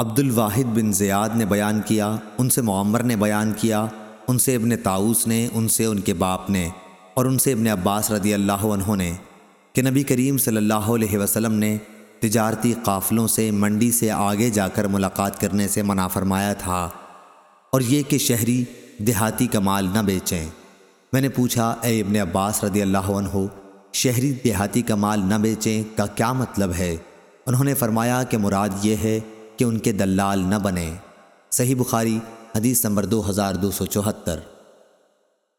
عبد الواحد بن زیاد نے بیان کیا، ان سے معمر نے بیان کیا، ان سے ابن تاؤس نے، ان سے ان کے باپ نے، اور ان سے ابن عباس رضی اللہ عنہ نے کہ نبی کریم صلی اللہ علیہ وسلم نے تجارتی قافلوں سے منڈی سے آگے جا کر ملاقات کرنے سے منع فرمایا تھا، اور یہ کہ شہری دیہاتی کا مال نہ بیچیں۔ میں نے پوچھا، اے ابن عباس رضی اللہ عنہ، شہری دیہاتی کا مال نہ بیچیں کا کیا مطلب ہے؟ انہوں نے فرمایا کہ مراد یہ ہے کہ ان کے دلال نہ بنیں صحیح بخاری، حدیث نمبر دو ہزار دو سو چوہتر۔